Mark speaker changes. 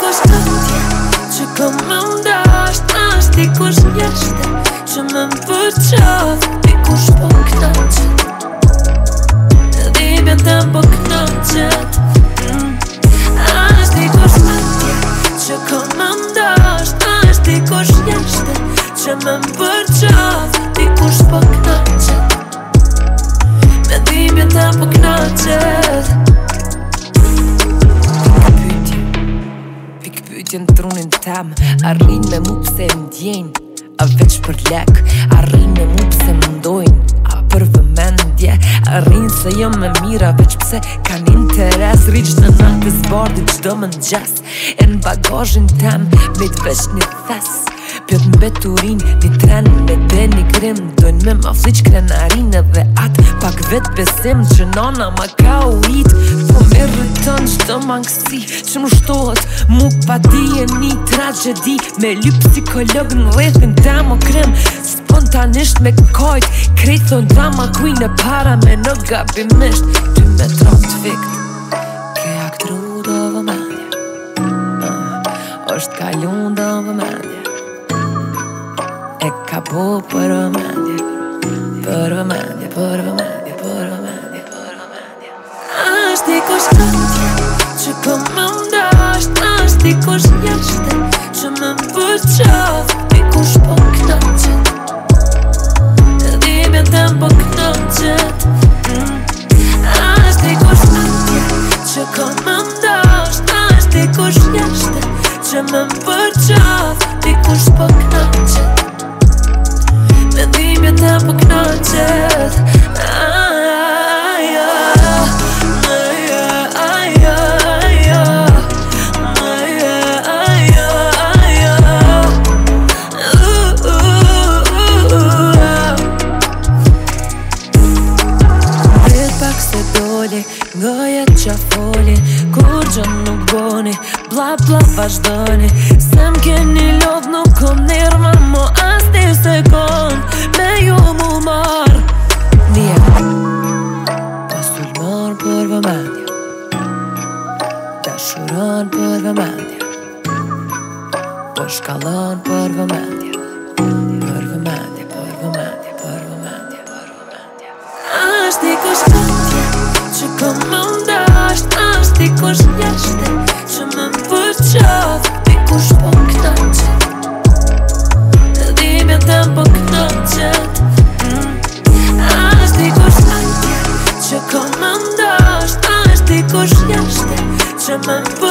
Speaker 1: dikush të tje Që këmë ndasht, është dikush njështë Që më më përqoftë
Speaker 2: shtjën të trunin tem Arrin me mu pëse më A veç për lek Arrin me mu pëse më ndojnë A për vëmendje Arrin se jëm me mira Veç pëse kan interes Rich në në në pës bardi Që më në gjes E në bagajin tem Mit veç një thes Pjot në beturin Një tren Me të një krim Dojnë me ma fliq krenarin Edhe atë pak vet besim që nana ma ka uit Po me rëtën që të mangësi që më shtohet Mu pa di e një tragedi Me ly psikolog në letin të më krem Spontanisht me kajt Krejton drama kujnë e para me në gabimisht
Speaker 1: Ty me trom të
Speaker 2: fikt Ke aktru o vëmendje
Speaker 3: ka uh, kalun do vëmendje E ka po për vëmendje Për vëmendje, për vëmendje
Speaker 1: tikos kratje Që po më ndasht As tikos njështë Që më më përqaf Dikush po këta qëtë Dhime të më po këta qëtë As tikos Që po më ndasht As tikos njështë Që më më përqaf Nga jetë qa foli Kur gjë nuk goni Bla, bla, vazhdojni Se më keni lovë nuk kom nirma Mo as një sekund Me ju mu mar Nje Ta sull për vëmendje
Speaker 3: Ta shuron për vëmendje Po shkallon për vëmendje
Speaker 1: Kështë të kështë të që kom masz jazdy Czy mam twój czas Pikusz po knocie Dymia tam po knocie hmm. Aż ty kosz Czy komandasz Aż ty Czy mam twój